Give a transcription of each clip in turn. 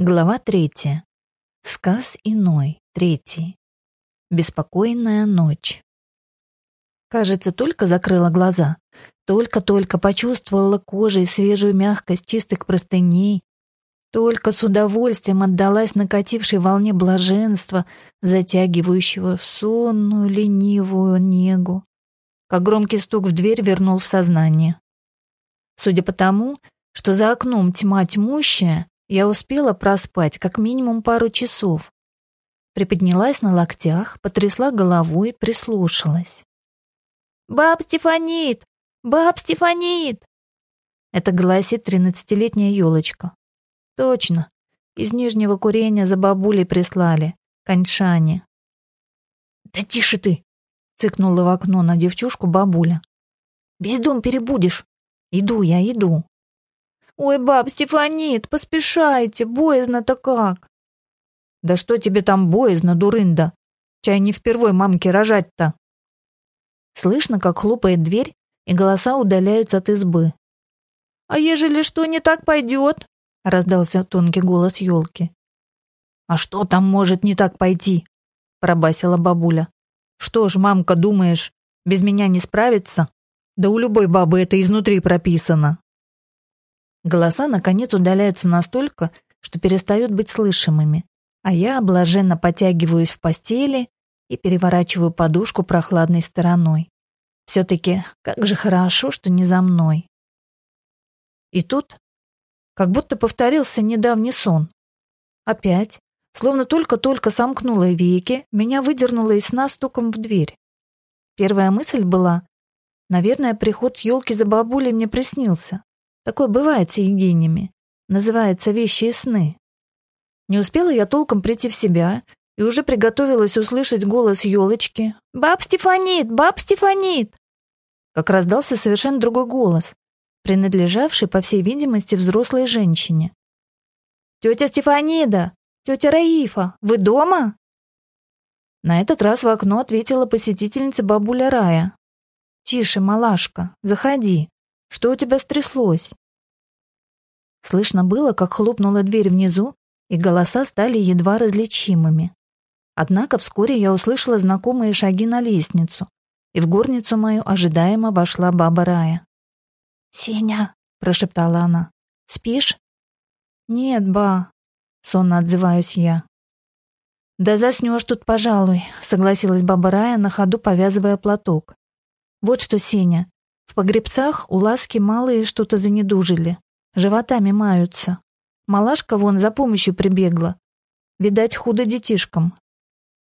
Глава третья. Сказ иной, третий. Беспокойная ночь. Кажется, только закрыла глаза, только-только почувствовала кожей свежую мягкость чистых простыней, только с удовольствием отдалась накатившей волне блаженства, затягивающего в сонную ленивую негу, как громкий стук в дверь вернул в сознание. Судя по тому, что за окном тьма тьмущая, я успела проспать как минимум пару часов. Приподнялась на локтях, потрясла головой, прислушалась. «Баб Стефанит! Баб Стефанит!» Это гласит тринадцатилетняя елочка. Точно. Из нижнего курения за бабулей прислали. Коньшане. «Да тише ты!» — цыкнула в окно на девчушку бабуля. «Весь дом перебудешь. Иду я, иду». «Ой, баб, Стефанит, поспешайте, боязно-то как!» «Да что тебе там боязно, дурында? Чай не впервой мамке рожать-то!» Слышно, как хлопает дверь, и голоса удаляются от избы. «А ежели что не так пойдет?» — раздался тонкий голос елки. «А что там может не так пойти?» — пробасила бабуля. «Что ж, мамка, думаешь, без меня не справится? Да у любой бабы это изнутри прописано». Голоса, наконец, удаляются настолько, что перестают быть слышимыми, а я блаженно потягиваюсь в постели и переворачиваю подушку прохладной стороной. Все-таки как же хорошо, что не за мной. И тут как будто повторился недавний сон. Опять, словно только-только сомкнула веки, меня выдернуло из сна стуком в дверь. Первая мысль была, наверное, приход елки за бабулей мне приснился. Такое бывает с Евгениями. Называется «Вещи и сны». Не успела я толком прийти в себя и уже приготовилась услышать голос елочки. «Баб Стефанит! Баб Стефанит!» Как раздался совершенно другой голос, принадлежавший, по всей видимости, взрослой женщине. «Тетя Стефанида! Тетя Раифа! Вы дома?» На этот раз в окно ответила посетительница бабуля Рая. «Тише, малашка, заходи. Что у тебя стряслось?» Слышно было, как хлопнула дверь внизу, и голоса стали едва различимыми. Однако вскоре я услышала знакомые шаги на лестницу, и в горницу мою ожидаемо вошла баба Рая. «Сеня», — прошептала она, — «спишь?» «Нет, ба», — сонно отзываюсь я. «Да заснешь тут, пожалуй», — согласилась баба Рая, на ходу повязывая платок. «Вот что, Сеня, в погребцах у Ласки малые что-то занедужили. Животами маются. Малашка вон за помощью прибегла. Видать, худо детишкам.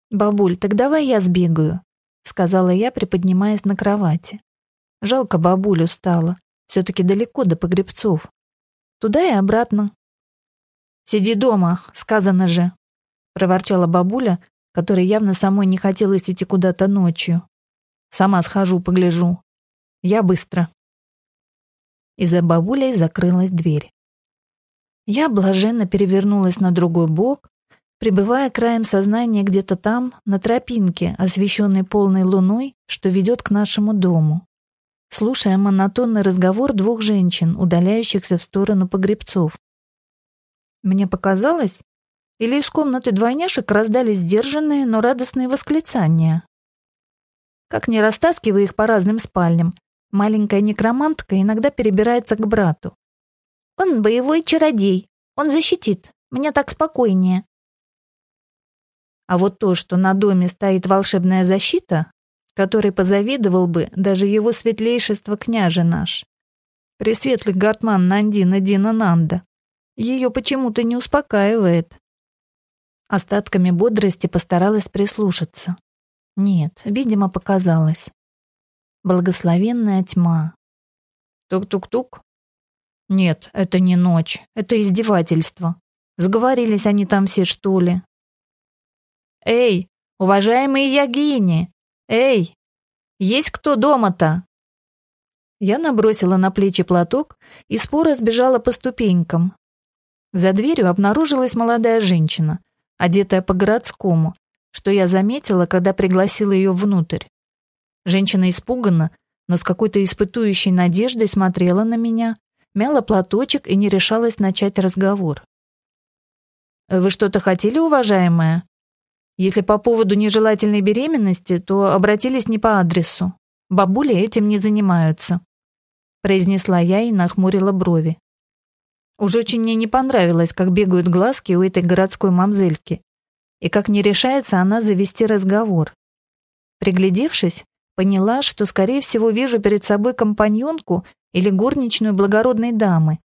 «Бабуль, так давай я сбегаю», — сказала я, приподнимаясь на кровати. Жалко бабулю стало. Все-таки далеко до погребцов. Туда и обратно. «Сиди дома, сказано же», — проворчала бабуля, которой явно самой не хотелось идти куда-то ночью. «Сама схожу, погляжу. Я быстро». И за бабулей закрылась дверь. Я блаженно перевернулась на другой бок, пребывая краем сознания где-то там, на тропинке, освещенной полной луной, что ведет к нашему дому, слушая монотонный разговор двух женщин, удаляющихся в сторону погребцов. Мне показалось, или из комнаты двойняшек раздались сдержанные, но радостные восклицания. Как не растаскивая их по разным спальням, Маленькая некромантка иногда перебирается к брату. «Он боевой чародей. Он защитит. Мне так спокойнее». А вот то, что на доме стоит волшебная защита, которой позавидовал бы даже его светлейшество княже наш, пресветлый Гартман Нандина Дина Нанда, ее почему-то не успокаивает. Остатками бодрости постаралась прислушаться. Нет, видимо, показалось благословенная тьма. Тук-тук-тук. Нет, это не ночь, это издевательство. Сговорились они там все, что ли? Эй, уважаемые ягини! Эй, есть кто дома-то? Я набросила на плечи платок и споро сбежала по ступенькам. За дверью обнаружилась молодая женщина, одетая по-городскому, что я заметила, когда пригласила ее внутрь. Женщина испуганно, но с какой-то испытующей надеждой смотрела на меня, мяла платочек и не решалась начать разговор. Вы что-то хотели, уважаемая? Если по поводу нежелательной беременности, то обратились не по адресу. Бабули этим не занимаются», — произнесла я и нахмурила брови. Уж очень мне не понравилось, как бегают глазки у этой городской мамзельки, и как не решается она завести разговор. Приглядевшись, поняла, что, скорее всего, вижу перед собой компаньонку или горничную благородной дамы,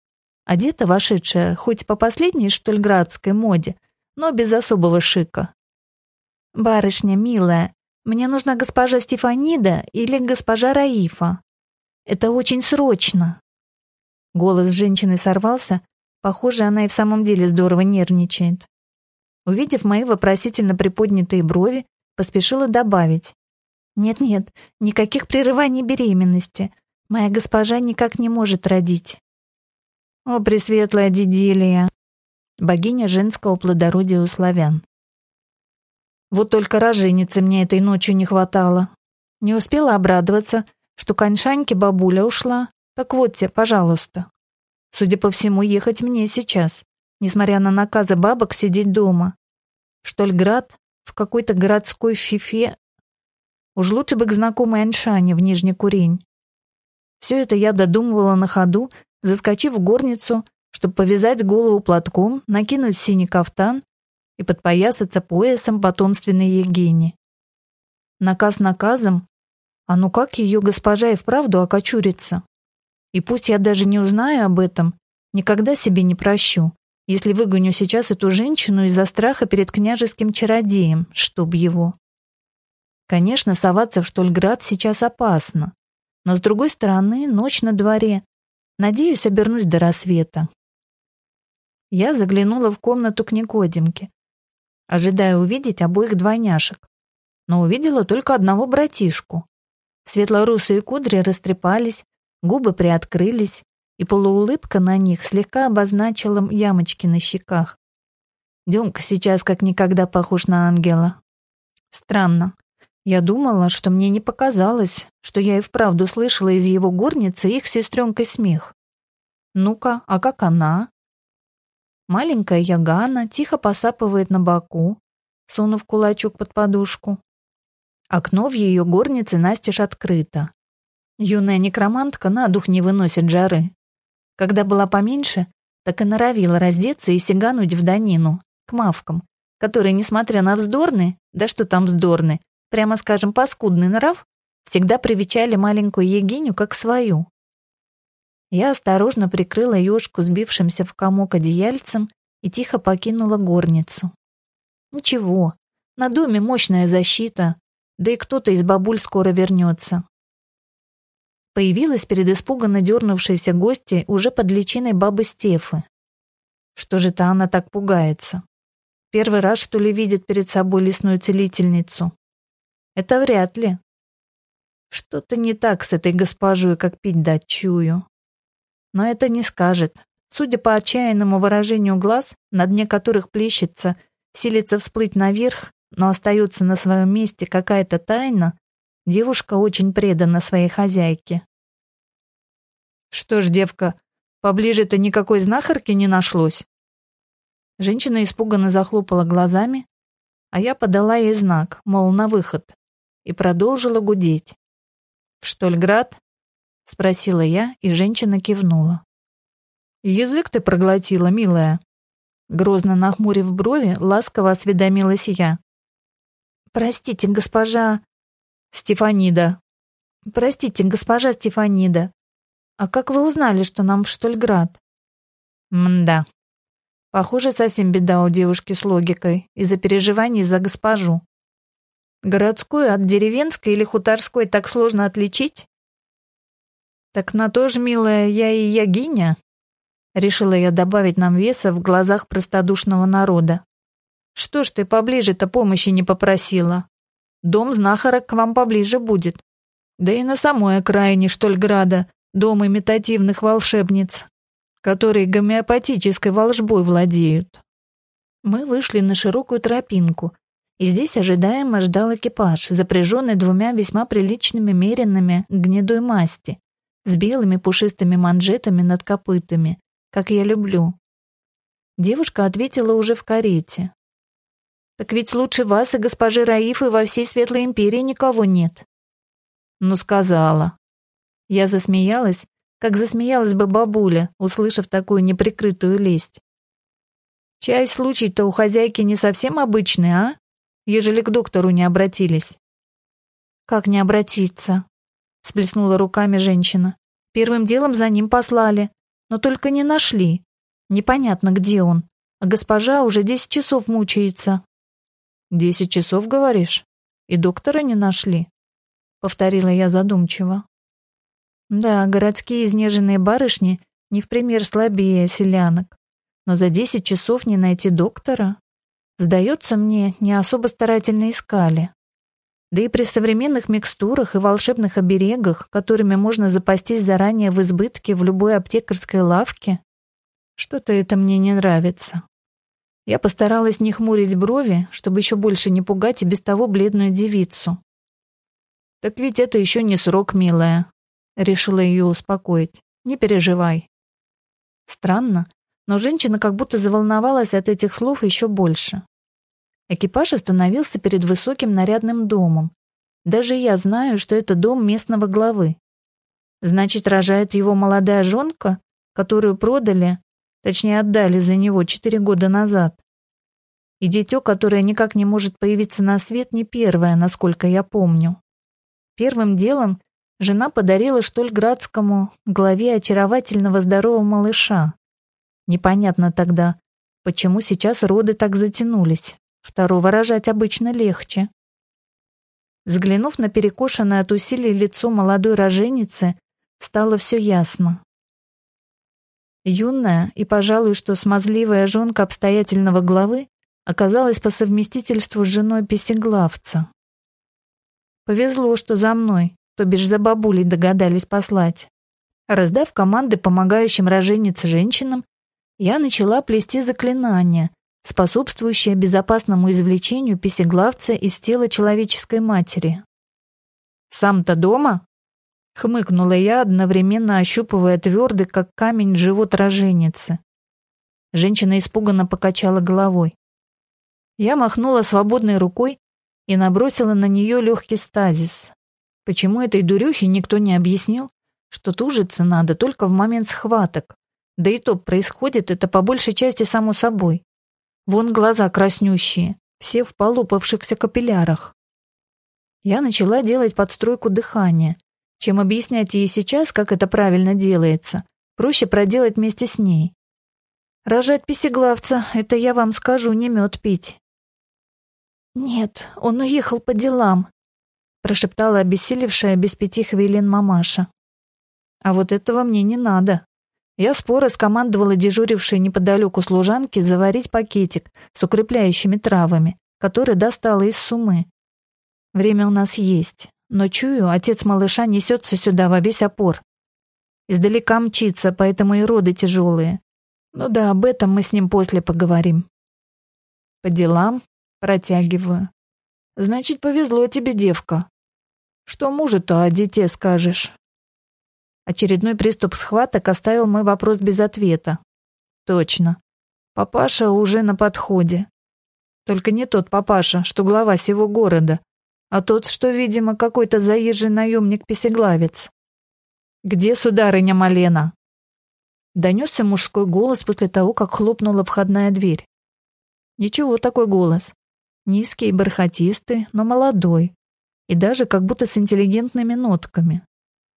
одета вошедшая хоть по последней штольградской моде, но без особого шика. «Барышня, милая, мне нужна госпожа Стефанида или госпожа Раифа. Это очень срочно. Голос женщины сорвался. Похоже, она и в самом деле здорово нервничает. Увидев мои вопросительно приподнятые брови, поспешила добавить. «Нет-нет, никаких прерываний беременности. Моя госпожа никак не может родить». «О, пресветлая Диделия!» Богиня женского плодородия у славян. Вот только роженицы мне этой ночью не хватало. Не успела обрадоваться, что к Аньшаньке бабуля ушла. Так вот тебе, пожалуйста. Судя по всему, ехать мне сейчас, несмотря на наказы бабок сидеть дома. Штольград в какой-то городской фифе. Уж лучше бы к знакомой Аньшане в Нижний Курень. Все это я додумывала на ходу, заскочив в горницу, чтобы повязать голову платком, накинуть синий кафтан и подпоясаться поясом потомственной Евгении. Наказ наказом, а ну как ее госпожа и вправду окочурится? И пусть я даже не узнаю об этом, никогда себе не прощу, если выгоню сейчас эту женщину из-за страха перед княжеским чародеем, чтоб его. Конечно, соваться в Штольград сейчас опасно, но с другой стороны, ночь на дворе. Надеюсь, обернусь до рассвета. Я заглянула в комнату к Никодимке, ожидая увидеть обоих двойняшек. Но увидела только одного братишку. Светлорусые кудри растрепались, губы приоткрылись, и полуулыбка на них слегка обозначила ямочки на щеках. Демка сейчас как никогда похож на ангела. Странно. Я думала, что мне не показалось, что я и вправду слышала из его горницы их сестренкой смех. Ну-ка, а как она? Маленькая Ягана тихо посапывает на боку, сунув кулачок под подушку. Окно в ее горнице настежь открыто. Юная некромантка на дух не выносит жары. Когда была поменьше, так и норовила раздеться и сигануть в Данину, к мавкам, которые, несмотря на вздорный, да что там вздорный, прямо скажем, паскудный нрав, всегда привечали маленькую Егиню как свою. Я осторожно прикрыла ёшку сбившимся в комок одеяльцем и тихо покинула горницу. Ничего, на доме мощная защита, да и кто-то из бабуль скоро вернется. Появилась перед испуганно дернувшейся гостьей уже под личиной бабы Стефы. Что же-то она так пугается? Первый раз, что ли, видит перед собой лесную целительницу? Это вряд ли. Что-то не так с этой госпожой, как пить дать чую но это не скажет. Судя по отчаянному выражению глаз, на дне которых плещется, силится всплыть наверх, но остается на своем месте какая-то тайна, девушка очень предана своей хозяйке. «Что ж, девка, поближе-то никакой знахарки не нашлось?» Женщина испуганно захлопала глазами, а я подала ей знак, мол, на выход, и продолжила гудеть. «В Штольград — спросила я, и женщина кивнула. «Язык ты проглотила, милая?» Грозно нахмурив брови, ласково осведомилась я. «Простите, госпожа...» «Стефанида». «Простите, госпожа Стефанида. А как вы узнали, что нам в Штольград?» «Мда. Похоже, совсем беда у девушки с логикой из-за переживаний за госпожу. Городскую от деревенской или хуторской так сложно отличить?» «Так на то ж, милая, я и ягиня», — решила я добавить нам веса в глазах простодушного народа. «Что ж ты поближе-то помощи не попросила? Дом знахара к вам поближе будет. Да и на самой окраине Штольграда дом имитативных волшебниц, которые гомеопатической волжбой владеют». Мы вышли на широкую тропинку, и здесь ожидаемо ждал экипаж, запряженный двумя весьма приличными меренными гнедой масти, с белыми пушистыми манжетами над копытами, как я люблю. Девушка ответила уже в карете. «Так ведь лучше вас и госпожи Раифы во всей Светлой Империи никого нет». «Ну, сказала». Я засмеялась, как засмеялась бы бабуля, услышав такую неприкрытую лесть. «Чай случай-то у хозяйки не совсем обычный, а? Ежели к доктору не обратились». «Как не обратиться?» — сплеснула руками женщина. «Первым делом за ним послали, но только не нашли. Непонятно, где он. А госпожа уже десять часов мучается». «Десять часов, говоришь? И доктора не нашли?» — повторила я задумчиво. Да, городские изнеженные барышни не в пример слабее селянок. Но за десять часов не найти доктора? Сдается мне, не особо старательно искали. Да и при современных микстурах и волшебных оберегах, которыми можно запастись заранее в избытке в любой аптекарской лавке, что-то это мне не нравится. Я постаралась не хмурить брови, чтобы еще больше не пугать и без того бледную девицу. «Так ведь это еще не срок, милая», — решила ее успокоить. «Не переживай». Странно, но женщина как будто заволновалась от этих слов еще больше. Экипаж остановился перед высоким нарядным домом. Даже я знаю, что это дом местного главы. Значит, рожает его молодая жонка, которую продали, точнее отдали за него четыре года назад. И дитё, которое никак не может появиться на свет, не первое, насколько я помню. Первым делом жена подарила Штольградскому главе очаровательного здорового малыша. Непонятно тогда, почему сейчас роды так затянулись. Второго рожать обычно легче. Взглянув на перекошенное от усилий лицо молодой роженицы, стало все ясно. Юная и, пожалуй, что смазливая жонка обстоятельного главы оказалась по совместительству с женой песеглавца. Повезло, что за мной, то бишь за бабулей догадались послать. Раздав команды помогающим роженице женщинам, я начала плести заклинания, способствующее безопасному извлечению песеглавца из тела человеческой матери. «Сам-то дома?» — хмыкнула я, одновременно ощупывая твердый, как камень, живот роженицы. Женщина испуганно покачала головой. Я махнула свободной рукой и набросила на нее легкий стазис. Почему этой дурюхе никто не объяснил, что тужиться надо только в момент схваток, да и то происходит это по большей части само собой. Вон глаза краснющие, все в полопавшихся капиллярах. Я начала делать подстройку дыхания. Чем объяснять ей сейчас, как это правильно делается, проще проделать вместе с ней. Рожать песеглавца — это, я вам скажу, не мед пить. «Нет, он уехал по делам», — прошептала обессилевшая без пяти хвилин мамаша. «А вот этого мне не надо. Я споро скомандовала дежурившей неподалеку служанке заварить пакетик с укрепляющими травами, который достала из сумы. Время у нас есть, но чую, отец малыша несется сюда во весь опор. Издалека мчится, поэтому и роды тяжелые. Ну да, об этом мы с ним после поговорим. По делам протягиваю. Значит, повезло тебе, девка. Что мужу-то о дите скажешь? Очередной приступ схваток оставил мой вопрос без ответа. Точно. Папаша уже на подходе. Только не тот папаша, что глава всего города, а тот, что, видимо, какой-то заезжий наемник-песеглавец. «Где сударыня Малена?» Донесся мужской голос после того, как хлопнула входная дверь. Ничего такой голос. Низкий и бархатистый, но молодой. И даже как будто с интеллигентными нотками.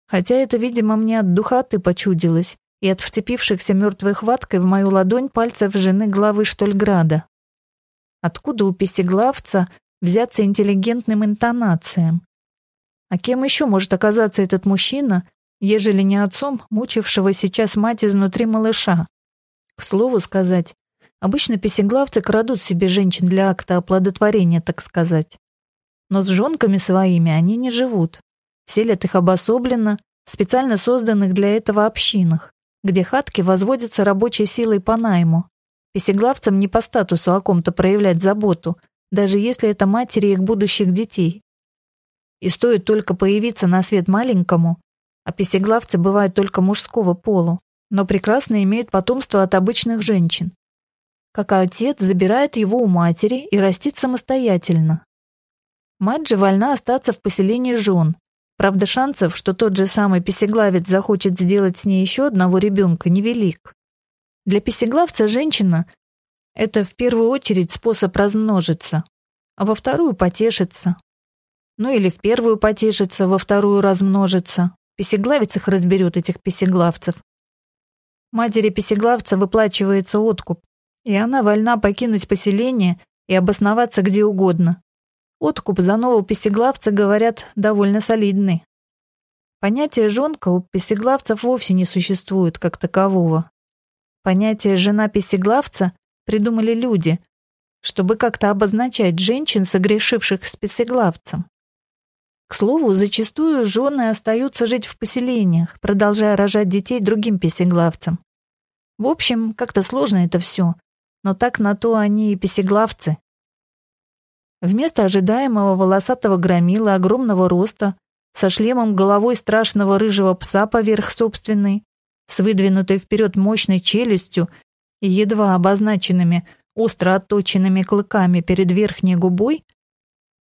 Хотя это, видимо, мне от духоты почудилось и от вцепившихся мертвой хваткой в мою ладонь пальцев жены главы Штольграда. Откуда у песеглавца взяться интеллигентным интонациям? А кем еще может оказаться этот мужчина, ежели не отцом, мучившего сейчас мать изнутри малыша? К слову сказать, обычно песеглавцы крадут себе женщин для акта оплодотворения, так сказать. Но с жонками своими они не живут селят их обособленно, в специально созданных для этого общинах, где хатки возводятся рабочей силой по найму. Песеглавцам не по статусу о ком-то проявлять заботу, даже если это матери их будущих детей. И стоит только появиться на свет маленькому, а песеглавцы бывают только мужского полу, но прекрасно имеют потомство от обычных женщин. как отец забирает его у матери и растит самостоятельно. Мать же вольна остаться в поселении жен. Правда, шансов, что тот же самый песеглавец захочет сделать с ней еще одного ребенка, невелик. Для песеглавца женщина – это в первую очередь способ размножиться, а во вторую – потешиться. Ну или в первую потешиться, во вторую размножиться. Песеглавец их разберет, этих песеглавцев. Матери песеглавца выплачивается откуп, и она вольна покинуть поселение и обосноваться где угодно. Откуп за нового песеглавца, говорят, довольно солидный. Понятие «жонка» у песеглавцев вовсе не существует как такового. Понятие «жена песеглавца» придумали люди, чтобы как-то обозначать женщин, согрешивших с песеглавцем. К слову, зачастую жены остаются жить в поселениях, продолжая рожать детей другим песеглавцам. В общем, как-то сложно это все, но так на то они и песеглавцы. Вместо ожидаемого волосатого громила огромного роста, со шлемом головой страшного рыжего пса поверх собственной, с выдвинутой вперед мощной челюстью и едва обозначенными, остро отточенными клыками перед верхней губой,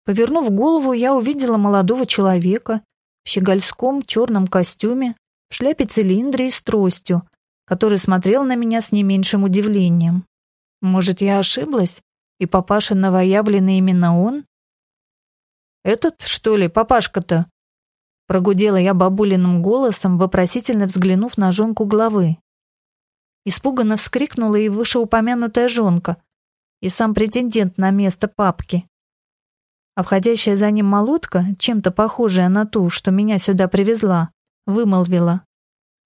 Повернув голову, я увидела молодого человека в щегольском черном костюме, в шляпе-цилиндре и с тростью, который смотрел на меня с не меньшим удивлением. Может, я ошиблась, и папаша новоявленный именно он? «Этот, что ли, папашка-то?» Прогудела я бабулиным голосом, вопросительно взглянув на жонку главы. Испуганно вскрикнула и вышеупомянутая жонка, и сам претендент на место папки. Обходящая за ним молотка, чем-то похожая на ту, что меня сюда привезла, вымолвила.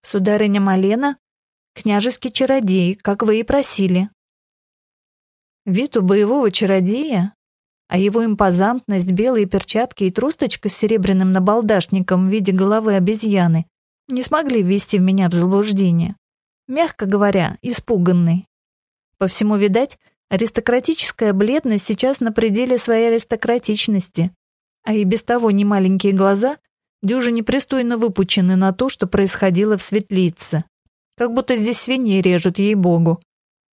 «Сударыня Малена, княжеский чародей, как вы и просили». Вид у боевого чародея, а его импозантность, белые перчатки и тросточка с серебряным набалдашником в виде головы обезьяны не смогли ввести в меня в заблуждение. Мягко говоря, испуганный. По всему, видать, Аристократическая бледность сейчас на пределе своей аристократичности, а и без того немаленькие глаза дюже непристойно выпучены на то, что происходило в светлице. Как будто здесь свиней режут, ей-богу.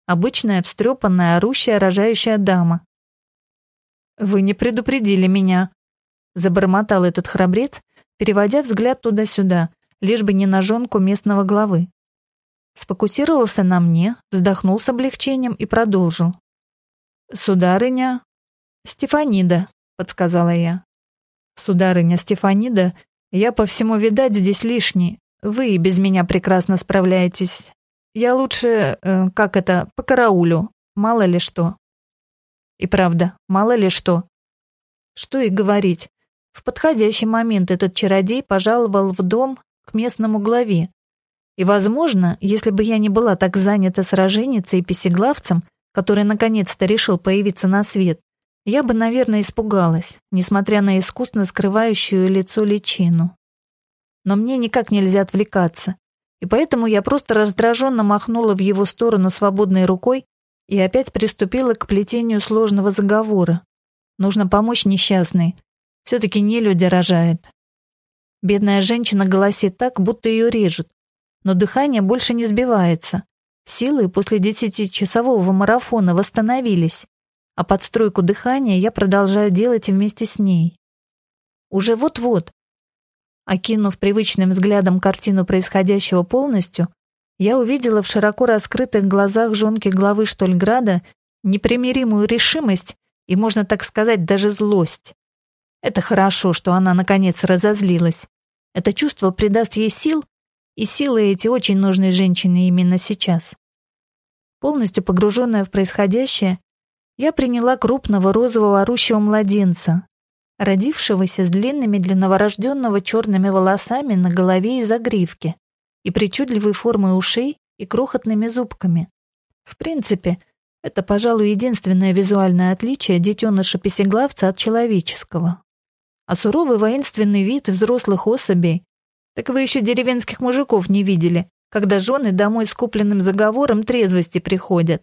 Обычная, встрепанная, орущая, рожающая дама. «Вы не предупредили меня», — забормотал этот храбрец, переводя взгляд туда-сюда, лишь бы не на жонку местного главы. Сфокусировался на мне, вздохнул с облегчением и продолжил. «Сударыня Стефанида», — подсказала я. «Сударыня Стефанида, я по всему, видать, здесь лишний. Вы и без меня прекрасно справляетесь. Я лучше, э, как это, по караулю. Мало ли что». И правда, мало ли что. Что и говорить. В подходящий момент этот чародей пожаловал в дом к местному главе. И, возможно, если бы я не была так занята сраженницей и песеглавцем, который наконец-то решил появиться на свет, я бы, наверное, испугалась, несмотря на искусно скрывающую лицо личину. Но мне никак нельзя отвлекаться, и поэтому я просто раздраженно махнула в его сторону свободной рукой и опять приступила к плетению сложного заговора. Нужно помочь несчастной. Все-таки не люди рожает. Бедная женщина голосит так, будто ее режут, но дыхание больше не сбивается, Силы после десятичасового марафона восстановились, а подстройку дыхания я продолжаю делать вместе с ней. Уже вот-вот. Окинув привычным взглядом картину происходящего полностью, я увидела в широко раскрытых глазах жонки главы Штольграда непримиримую решимость и, можно так сказать, даже злость. Это хорошо, что она, наконец, разозлилась. Это чувство придаст ей сил и силы эти очень нужны женщине именно сейчас. Полностью погруженная в происходящее, я приняла крупного розового орущего младенца, родившегося с длинными для новорожденного черными волосами на голове и загривке и причудливой формой ушей и крохотными зубками. В принципе, это, пожалуй, единственное визуальное отличие детеныша-песеглавца от человеческого. А суровый воинственный вид взрослых особей так вы еще деревенских мужиков не видели, когда жены домой с купленным заговором трезвости приходят.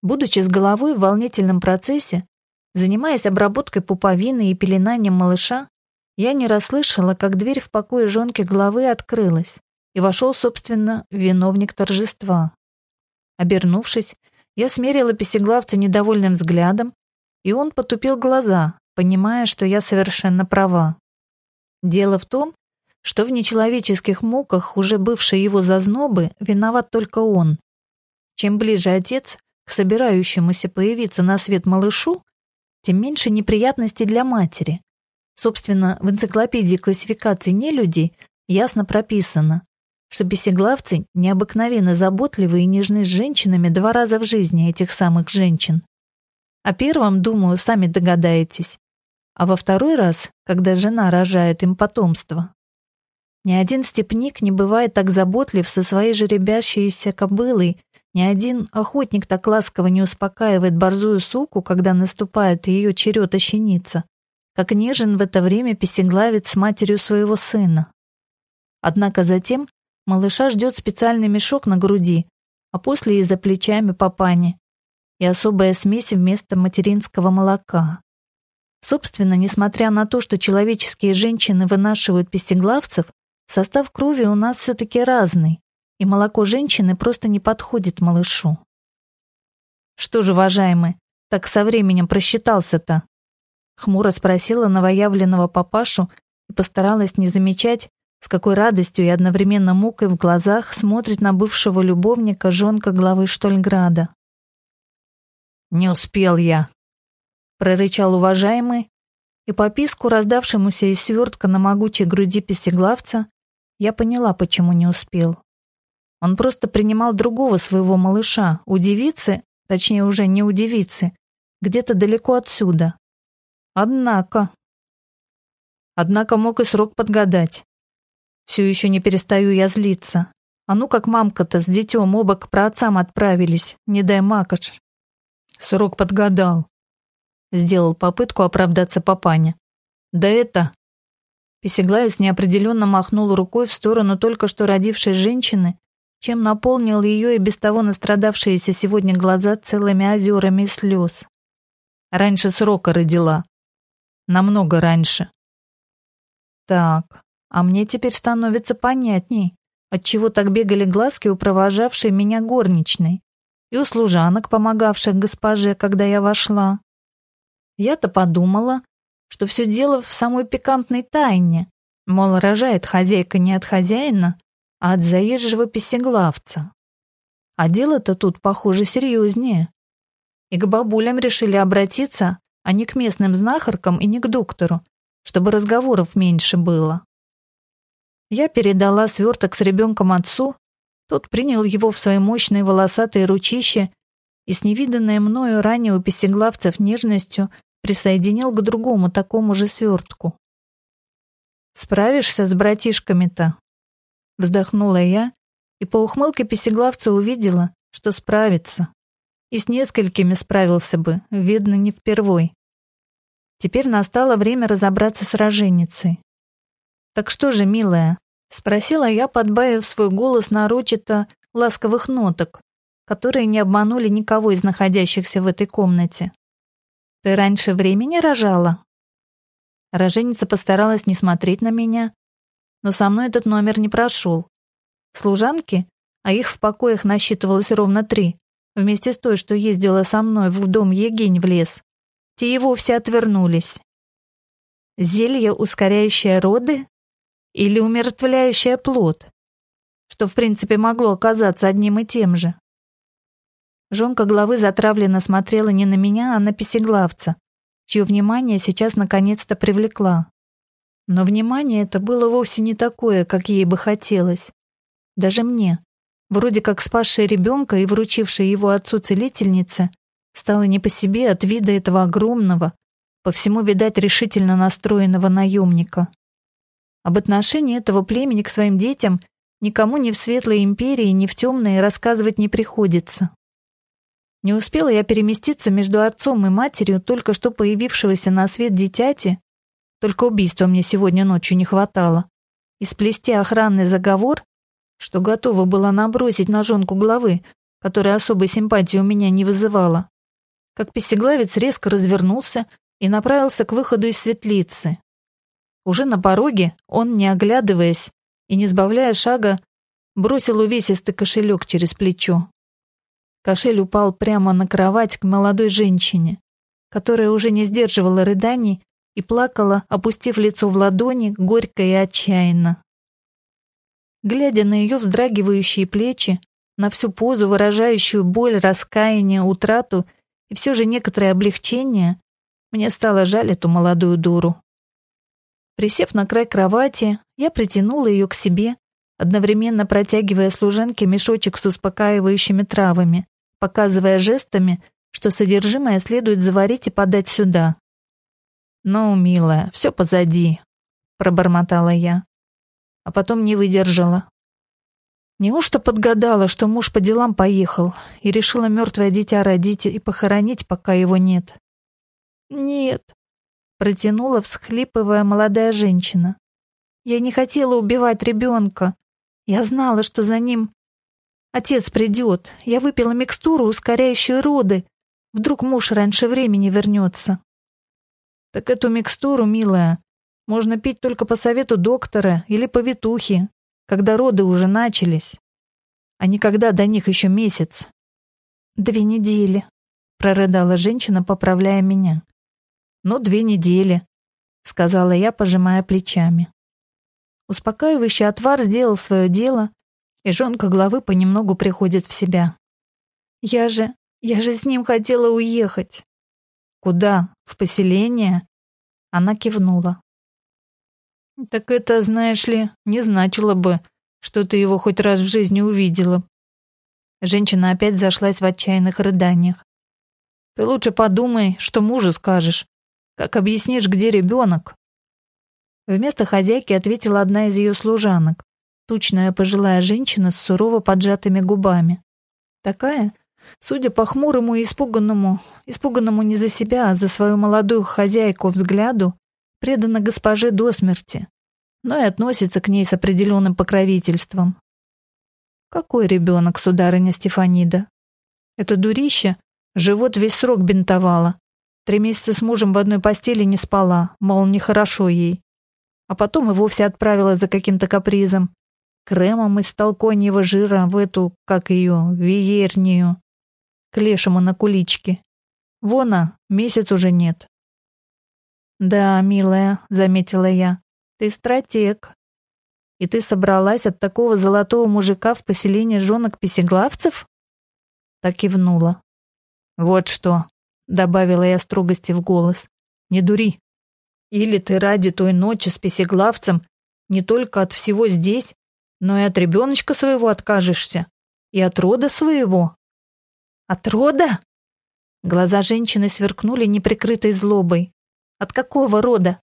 Будучи с головой в волнительном процессе, занимаясь обработкой пуповины и пеленанием малыша, я не расслышала, как дверь в покое жонки главы открылась, и вошел, собственно, виновник торжества. Обернувшись, Я смерила песеглавца недовольным взглядом, и он потупил глаза, понимая, что я совершенно права. Дело в том, что в нечеловеческих муках уже бывшие его зазнобы виноват только он. Чем ближе отец к собирающемуся появиться на свет малышу, тем меньше неприятностей для матери. Собственно, в энциклопедии классификации нелюдей ясно прописано, что бесеглавцы необыкновенно заботливы и нежны с женщинами два раза в жизни этих самых женщин. О первом, думаю, сами догадаетесь, а во второй раз, когда жена рожает им потомство. Ни один степник не бывает так заботлив со своей жеребящейся кобылой, ни один охотник так ласково не успокаивает борзую суку, когда наступает ее черед ощениться, как нежен в это время песеглавец с матерью своего сына. Однако затем Малыша ждет специальный мешок на груди, а после и за плечами папани. И особая смесь вместо материнского молока. Собственно, несмотря на то, что человеческие женщины вынашивают пестеглавцев, состав крови у нас все-таки разный, и молоко женщины просто не подходит малышу. «Что же, уважаемый, так со временем просчитался-то?» Хмуро спросила новоявленного папашу и постаралась не замечать, с какой радостью и одновременно мукой в глазах смотрит на бывшего любовника жонка главы Штольграда. «Не успел я», — прорычал уважаемый, и по писку, раздавшемуся из свертка на могучей груди песеглавца, я поняла, почему не успел. Он просто принимал другого своего малыша, у девицы, точнее уже не у девицы, где-то далеко отсюда. Однако... Однако мог и срок подгадать. Все еще не перестаю я злиться. А ну как мамка-то с детем оба к праотцам отправились, не дай макаш. Срок подгадал. Сделал попытку оправдаться папаня. Да это... Песеглавец неопределенно махнул рукой в сторону только что родившей женщины, чем наполнил ее и без того настрадавшиеся сегодня глаза целыми озерами слез. Раньше срока родила. Намного раньше. Так, а мне теперь становится понятней, отчего так бегали глазки у провожавшей меня горничной и у служанок, помогавших госпоже, когда я вошла. Я-то подумала, что все дело в самой пикантной тайне, мол, рожает хозяйка не от хозяина, а от заезжего песеглавца. А дело-то тут, похоже, серьезнее. И к бабулям решили обратиться, а не к местным знахаркам и не к доктору, чтобы разговоров меньше было. Я передала сверток с ребенком отцу, тот принял его в свои мощные волосатые ручища и с невиданной мною ранее у песеглавцев нежностью присоединил к другому такому же свертку. «Справишься с братишками-то?» Вздохнула я и по ухмылке песеглавца увидела, что справится. И с несколькими справился бы, видно, не впервой. Теперь настало время разобраться с роженицей. «Так что же, милая?» — спросила я, подбавив свой голос нарочито ласковых ноток, которые не обманули никого из находящихся в этой комнате. «Ты раньше времени рожала?» Роженица постаралась не смотреть на меня, но со мной этот номер не прошел. Служанки, а их в покоях насчитывалось ровно три, вместе с той, что ездила со мной в дом Егень в лес, те и вовсе отвернулись. Зелье, ускоряющее роды? или умертвляющая плод, что в принципе могло оказаться одним и тем же. Жонка главы затравленно смотрела не на меня, а на песеглавца, чье внимание сейчас наконец-то привлекла. Но внимание это было вовсе не такое, как ей бы хотелось. Даже мне, вроде как спасшей ребенка и вручившей его отцу целительнице, стало не по себе от вида этого огромного, по всему, видать, решительно настроенного наемника. Об отношении этого племени к своим детям никому ни в Светлой Империи, ни в Темной рассказывать не приходится. Не успела я переместиться между отцом и матерью только что появившегося на свет дитяти, только убийства мне сегодня ночью не хватало, и сплести охранный заговор, что готова была набросить на жонку главы, которая особой симпатии у меня не вызывала. Как песеглавец резко развернулся и направился к выходу из светлицы, уже на пороге он, не оглядываясь и не сбавляя шага, бросил увесистый кошелек через плечо. Кошель упал прямо на кровать к молодой женщине, которая уже не сдерживала рыданий и плакала, опустив лицо в ладони, горько и отчаянно. Глядя на ее вздрагивающие плечи, на всю позу, выражающую боль, раскаяние, утрату и все же некоторое облегчение, мне стало жаль эту молодую дуру. Присев на край кровати, я притянула ее к себе, одновременно протягивая служанке мешочек с успокаивающими травами, показывая жестами, что содержимое следует заварить и подать сюда. «Ну, милая, все позади», — пробормотала я. А потом не выдержала. Неужто подгадала, что муж по делам поехал и решила мертвое дитя родить и похоронить, пока его нет? «Нет», — протянула, всхлипывая молодая женщина. «Я не хотела убивать ребенка. Я знала, что за ним отец придет. Я выпила микстуру, ускоряющую роды. Вдруг муж раньше времени вернется». «Так эту микстуру, милая, можно пить только по совету доктора или повитухи, когда роды уже начались, а не когда до них еще месяц». «Две недели», — прорыдала женщина, поправляя меня. «Ну, две недели», — сказала я, пожимая плечами. Успокаивающий отвар сделал свое дело, и жонка главы понемногу приходит в себя. «Я же... я же с ним хотела уехать». «Куда? В поселение?» Она кивнула. «Так это, знаешь ли, не значило бы, что ты его хоть раз в жизни увидела». Женщина опять зашлась в отчаянных рыданиях. «Ты лучше подумай, что мужу скажешь. Как объяснишь, где ребенок?» Вместо хозяйки ответила одна из ее служанок, тучная пожилая женщина с сурово поджатыми губами. Такая, судя по хмурому и испуганному, испуганному не за себя, а за свою молодую хозяйку взгляду, предана госпоже до смерти, но и относится к ней с определенным покровительством. Какой ребенок, сударыня Стефанида? Это дурище живот весь срок бинтовала, Три месяца с мужем в одной постели не спала, мол, нехорошо ей. А потом и вовсе отправила за каким-то капризом. Кремом из толконьего жира в эту, как ее, веернию. К лешему на куличке. Вон, а, месяц уже нет. «Да, милая», — заметила я, — «ты стратег. И ты собралась от такого золотого мужика в поселение жонок песеглавцев?» Так кивнула. «Вот что, добавила я строгости в голос. Не дури. Или ты ради той ночи с песеглавцем не только от всего здесь, но и от ребеночка своего откажешься. И от рода своего. От рода? Глаза женщины сверкнули неприкрытой злобой. От какого рода?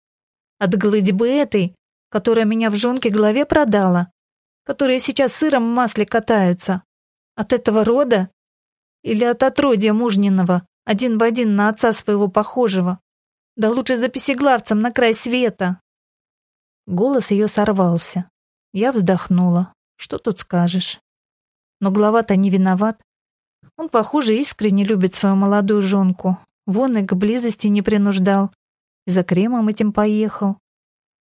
От глыдьбы этой, которая меня в жонке голове продала, которые сейчас сыром в масле катаются. От этого рода? Или от отродья мужниного, один в один на отца своего похожего. Да лучше за песеглавцем на край света. Голос ее сорвался. Я вздохнула. Что тут скажешь? Но глава-то не виноват. Он, похоже, искренне любит свою молодую жонку. Вон и к близости не принуждал. И за кремом этим поехал.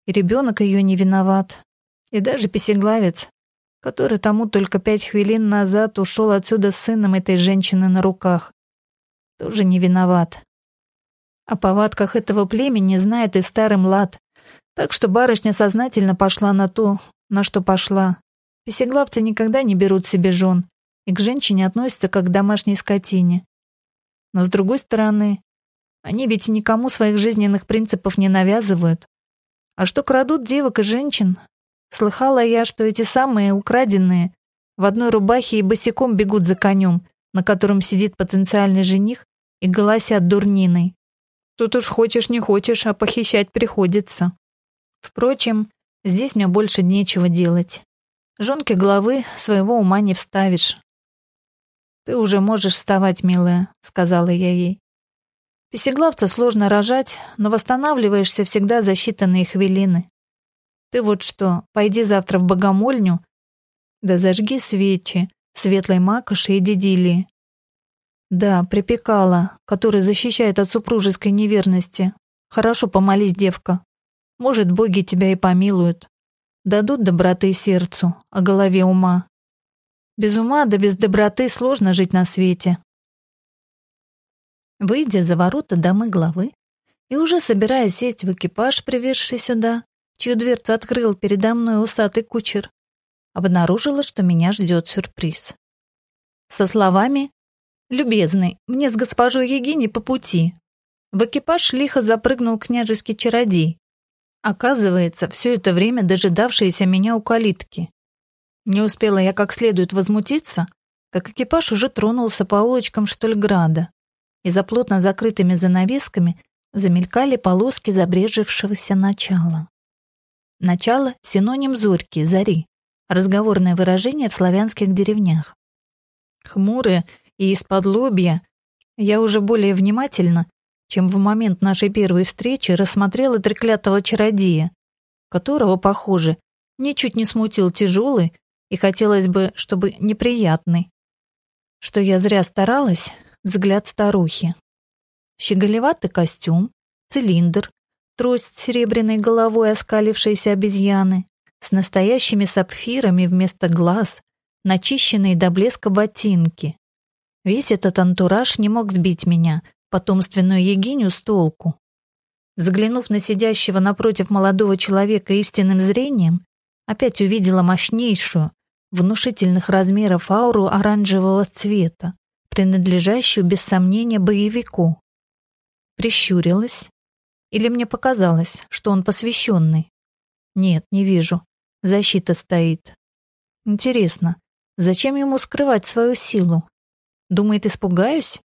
И ребенок ее не виноват. И даже песеглавец, который тому только пять хвилин назад ушел отсюда с сыном этой женщины на руках тоже не виноват. О повадках этого племени знает и старый млад, так что барышня сознательно пошла на то, на что пошла. Песеглавцы никогда не берут себе жен и к женщине относятся как к домашней скотине. Но с другой стороны, они ведь никому своих жизненных принципов не навязывают. А что крадут девок и женщин? Слыхала я, что эти самые украденные в одной рубахе и босиком бегут за конем, на котором сидит потенциальный жених и голосят дурниной. Тут уж хочешь не хочешь, а похищать приходится. Впрочем, здесь мне больше нечего делать. Жонки головы своего ума не вставишь. «Ты уже можешь вставать, милая», — сказала я ей. Песеглавца сложно рожать, но восстанавливаешься всегда за считанные хвилины. Ты вот что, пойди завтра в богомольню, да зажги свечи светлой макоши и дедилии. Да, припекала, который защищает от супружеской неверности. Хорошо помолись, девка. Может, боги тебя и помилуют. Дадут доброты сердцу, а голове ума. Без ума да без доброты сложно жить на свете. Выйдя за ворота домы главы и уже собираясь сесть в экипаж, привезший сюда, чью дверцу открыл передо мной усатый кучер, обнаружила, что меня ждет сюрприз. Со словами «Любезный, мне с госпожой Егини по пути». В экипаж лихо запрыгнул княжеский чародей. Оказывается, все это время дожидавшийся меня у калитки. Не успела я как следует возмутиться, как экипаж уже тронулся по улочкам Штольграда и за плотно закрытыми занавесками замелькали полоски забрежевшегося начала. Начало — синоним зорьки, зари, разговорное выражение в славянских деревнях. Хмурые и из-под лобья я уже более внимательно, чем в момент нашей первой встречи, рассмотрела треклятого чародея, которого, похоже, ничуть не смутил тяжелый и хотелось бы, чтобы неприятный. Что я зря старалась, взгляд старухи. Щеголеватый костюм, цилиндр, трость с серебряной головой оскалившейся обезьяны, с настоящими сапфирами вместо глаз, начищенные до блеска ботинки. Весь этот антураж не мог сбить меня, потомственную Егиню, с толку. Взглянув на сидящего напротив молодого человека истинным зрением, опять увидела мощнейшую, внушительных размеров ауру оранжевого цвета, принадлежащую без сомнения боевику. Прищурилась. Или мне показалось, что он посвященный? Нет, не вижу. Защита стоит. Интересно, зачем ему скрывать свою силу? Думает, испугаюсь?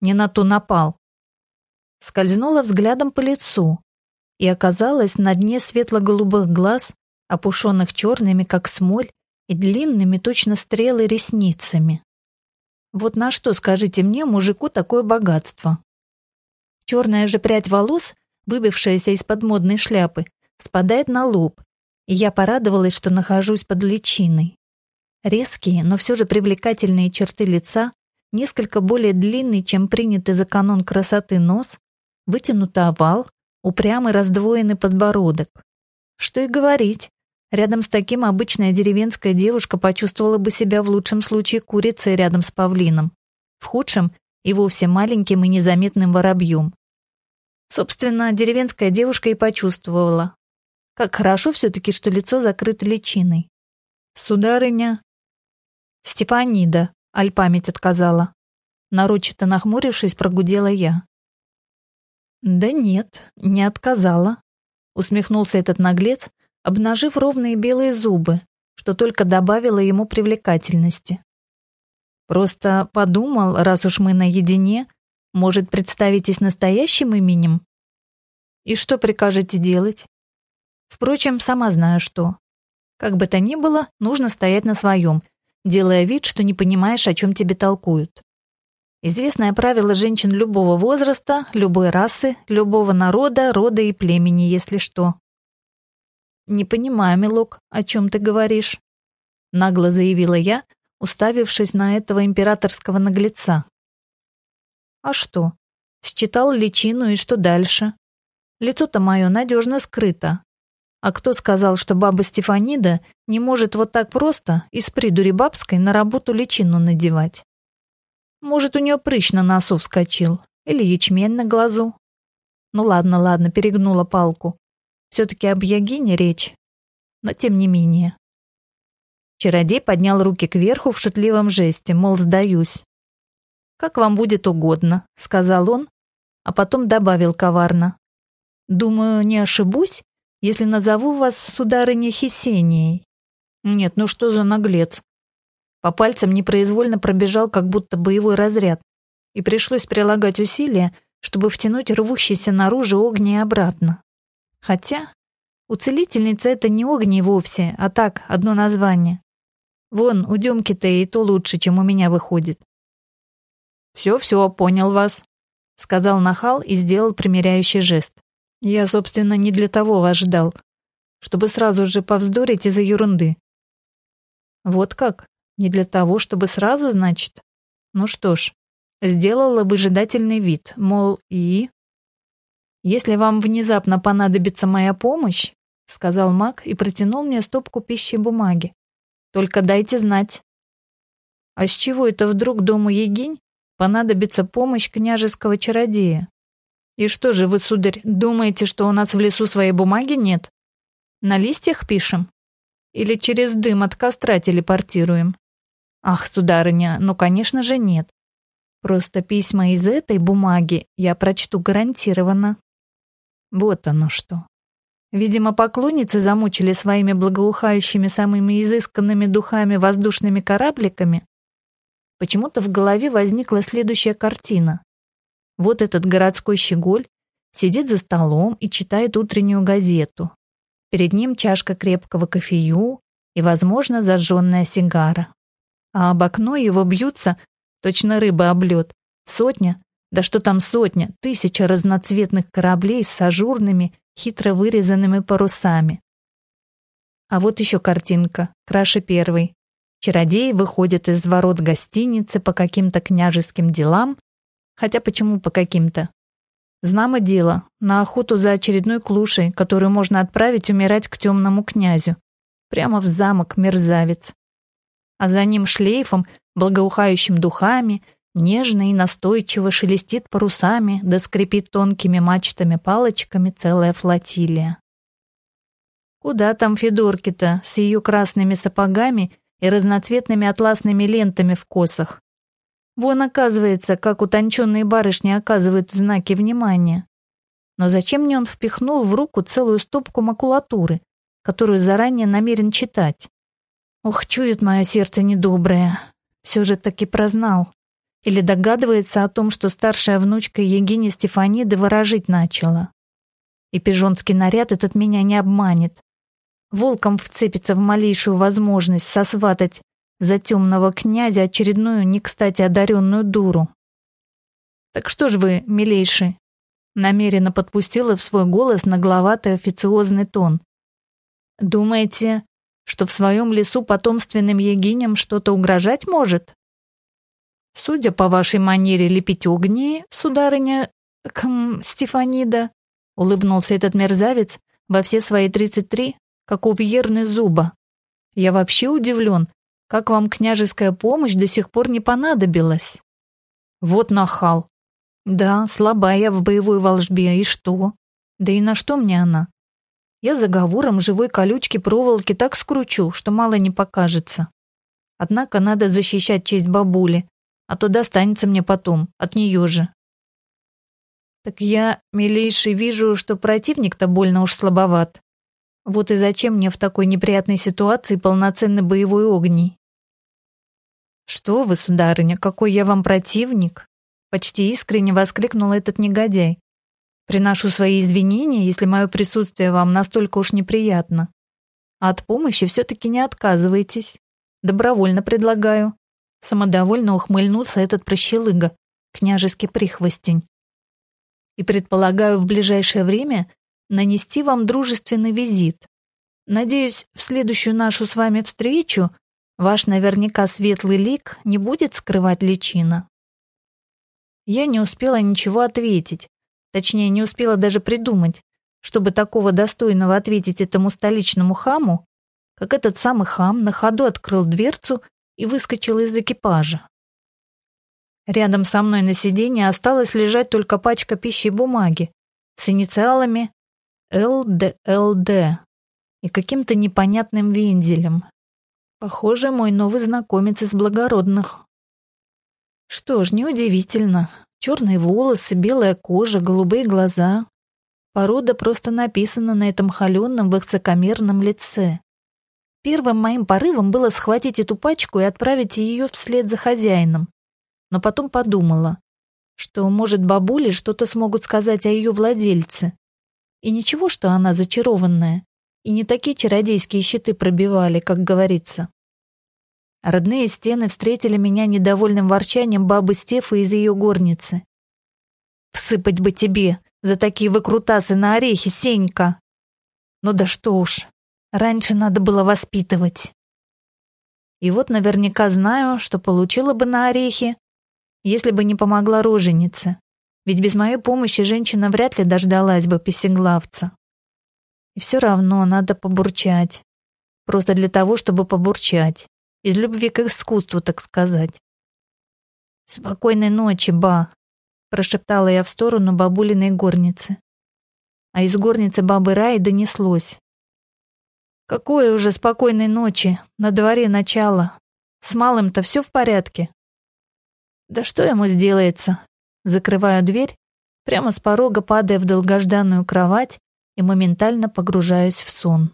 Не на то напал. Скользнула взглядом по лицу и оказалась на дне светло-голубых глаз, опушенных черными, как смоль, и длинными, точно стрелы, ресницами. Вот на что, скажите мне, мужику такое богатство? Черная же прядь волос, выбившаяся из-под модной шляпы, спадает на лоб, и я порадовалась, что нахожусь под личиной. Резкие, но все же привлекательные черты лица, несколько более длинный, чем принятый за канон красоты нос, вытянутый овал, упрямый раздвоенный подбородок. Что и говорить, Рядом с таким обычная деревенская девушка почувствовала бы себя в лучшем случае курицей рядом с павлином, в худшем и вовсе маленьким и незаметным воробьем. Собственно, деревенская девушка и почувствовала. Как хорошо все-таки, что лицо закрыто личиной. «Сударыня...» «Степанида», — аль память отказала. Нарочито нахмурившись, прогудела я. «Да нет, не отказала», — усмехнулся этот наглец, обнажив ровные белые зубы, что только добавило ему привлекательности. Просто подумал, раз уж мы наедине, может, представитесь настоящим именем? И что прикажете делать? Впрочем, сама знаю что. Как бы то ни было, нужно стоять на своем, делая вид, что не понимаешь, о чем тебе толкуют. Известное правило женщин любого возраста, любой расы, любого народа, рода и племени, если что. «Не понимаю, милок, о чем ты говоришь?» Нагло заявила я, уставившись на этого императорского наглеца. «А что? Считал личину и что дальше? Лицо-то мое надежно скрыто. А кто сказал, что баба Стефанида не может вот так просто из придури бабской на работу личину надевать? Может, у нее прыщ на носу вскочил или ячмень на глазу? Ну ладно, ладно, перегнула палку. Все-таки об Ягине речь, но тем не менее. Чародей поднял руки кверху в шутливом жесте, мол, сдаюсь. «Как вам будет угодно», — сказал он, а потом добавил коварно. «Думаю, не ошибусь, если назову вас сударыней Хисенией». «Нет, ну что за наглец?» По пальцам непроизвольно пробежал как будто боевой разряд, и пришлось прилагать усилия, чтобы втянуть рвущийся наружу огни обратно. Хотя у целительницы это не огни вовсе, а так, одно название. Вон, у Демки-то и то лучше, чем у меня выходит. «Все-все, понял вас», — сказал нахал и сделал примиряющий жест. «Я, собственно, не для того вас ждал, чтобы сразу же повздорить из-за ерунды». «Вот как? Не для того, чтобы сразу, значит?» «Ну что ж, сделала выжидательный вид, мол, и...» «Если вам внезапно понадобится моя помощь», — сказал маг и протянул мне стопку пищи бумаги. «Только дайте знать». А с чего это вдруг дому Егинь понадобится помощь княжеского чародея? И что же вы, сударь, думаете, что у нас в лесу своей бумаги нет? На листьях пишем? Или через дым от костра телепортируем? Ах, сударыня, ну, конечно же, нет. Просто письма из этой бумаги я прочту гарантированно. Вот оно что. Видимо, поклонницы замучили своими благоухающими самыми изысканными духами воздушными корабликами. Почему-то в голове возникла следующая картина. Вот этот городской щеголь сидит за столом и читает утреннюю газету. Перед ним чашка крепкого кофею и, возможно, зажженная сигара. А об окно его бьются, точно рыба об лед, сотня, да что там сотня, тысяча разноцветных кораблей с ажурными хитро вырезанными парусами. А вот еще картинка, краше первой. Чародей выходит из ворот гостиницы по каким-то княжеским делам, хотя почему по каким-то? Знамо дело, на охоту за очередной клушей, которую можно отправить умирать к темному князю. Прямо в замок мерзавец. А за ним шлейфом, благоухающим духами, Нежно и настойчиво шелестит парусами, да скрипит тонкими мачтами-палочками целая флотилия. Куда там Федорки-то с ее красными сапогами и разноцветными атласными лентами в косах? Вон, оказывается, как утонченные барышни оказывают знаки внимания. Но зачем мне он впихнул в руку целую стопку макулатуры, которую заранее намерен читать? Ох, чует мое сердце недоброе. Все же таки прознал. Или догадывается о том, что старшая внучка Егиня Стефаниды выражить начала. И пижонский наряд этот меня не обманет. Волком вцепится в малейшую возможность сосватать за темного князя очередную не кстати одаренную дуру. «Так что ж вы, милейший?» намеренно подпустила в свой голос нагловатый официозный тон. «Думаете, что в своем лесу потомственным егиням что-то угрожать может?» Судя по вашей манере лепить огни, сударыня, км, Стефанида, улыбнулся этот мерзавец во все свои тридцать три, как у Вьерны зуба. Я вообще удивлен, как вам княжеская помощь до сих пор не понадобилась. Вот нахал. Да, слабая в боевой волжбе, и что? Да и на что мне она? Я заговором живой колючки проволоки так скручу, что мало не покажется. Однако надо защищать честь бабули, а то достанется мне потом, от нее же. Так я, милейший, вижу, что противник-то больно уж слабоват. Вот и зачем мне в такой неприятной ситуации полноценный боевой огней? Что вы, сударыня, какой я вам противник? Почти искренне воскликнул этот негодяй. Приношу свои извинения, если мое присутствие вам настолько уж неприятно. А от помощи все-таки не отказывайтесь. Добровольно предлагаю. Самодовольно ухмыльнулся этот прощелыга, княжеский прихвостень. И предполагаю в ближайшее время нанести вам дружественный визит. Надеюсь, в следующую нашу с вами встречу ваш наверняка светлый лик не будет скрывать личина. Я не успела ничего ответить, точнее, не успела даже придумать, чтобы такого достойного ответить этому столичному хаму, как этот самый хам на ходу открыл дверцу и выскочил из экипажа. Рядом со мной на сиденье осталась лежать только пачка пищи и бумаги с инициалами ЛДЛД и каким-то непонятным вензелем. Похоже, мой новый знакомец из благородных. Что ж, неудивительно. Черные волосы, белая кожа, голубые глаза. Порода просто написана на этом холеном высокомерном лице. Первым моим порывом было схватить эту пачку и отправить ее вслед за хозяином. Но потом подумала, что, может, бабули что-то смогут сказать о ее владельце. И ничего, что она зачарованная. И не такие чародейские щиты пробивали, как говорится. Родные стены встретили меня недовольным ворчанием бабы Стефы из ее горницы. «Всыпать бы тебе за такие выкрутасы на орехи, Сенька!» «Ну да что уж, Раньше надо было воспитывать. И вот наверняка знаю, что получила бы на орехи, если бы не помогла роженице. Ведь без моей помощи женщина вряд ли дождалась бы песеглавца. И все равно надо побурчать. Просто для того, чтобы побурчать. Из любви к искусству, так сказать. «Спокойной ночи, ба!» — прошептала я в сторону бабулиной горницы. А из горницы бабы Раи донеслось. «Какой уже спокойной ночи? На дворе начало. С малым-то все в порядке?» «Да что ему сделается?» Закрываю дверь, прямо с порога падая в долгожданную кровать и моментально погружаюсь в сон.